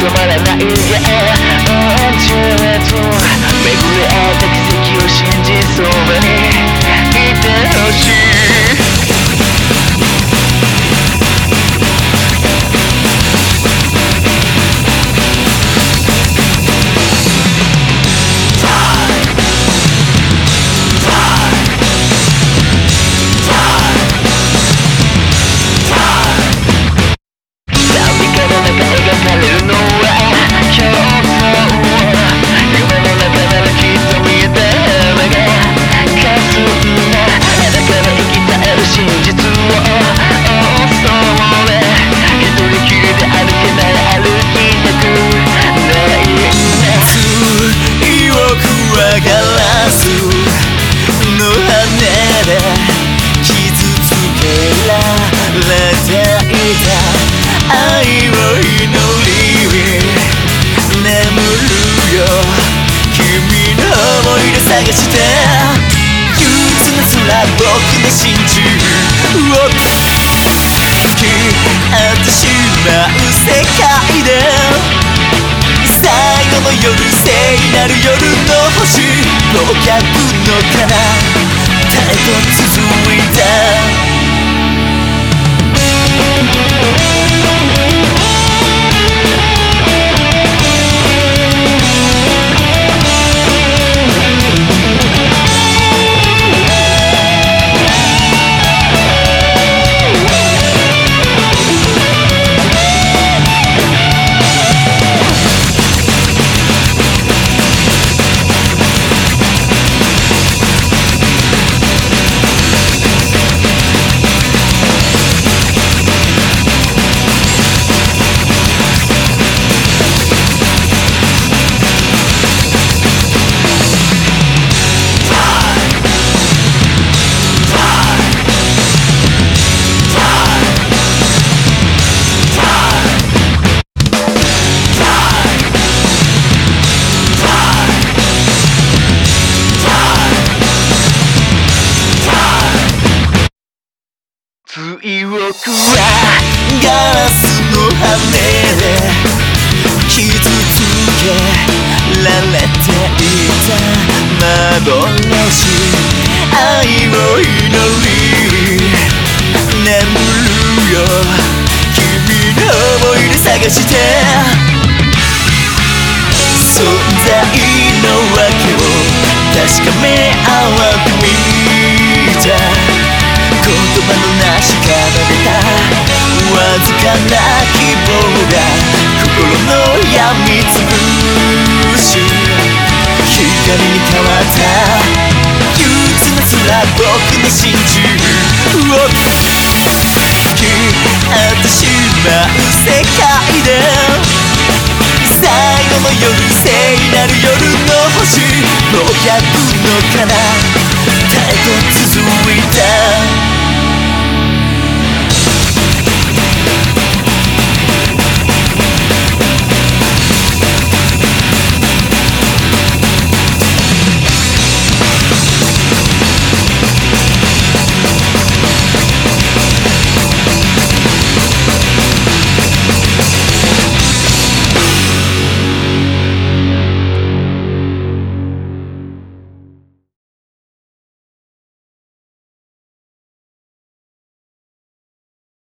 止まらない Yeah, on ガラスの羽で傷つけられていた。愛を祈り眠るよ。君の思い出探して。憂鬱な空僕の心中を。突き合ってしまう世界で。最後の夜聖なる夜。の星忘却の彼方へと続いた。強くはガラスの羽で傷つけられていた幻愛を祈り眠るよ君の思い出探して存在の訳を確かめ合わってみた言葉のなし奏でたわずかな希望が心の闇つぶし光に変わった憂鬱な空僕の真珠を突き合ってしまう世界で最後の夜聖なる夜の星忘却の彼方へと続いた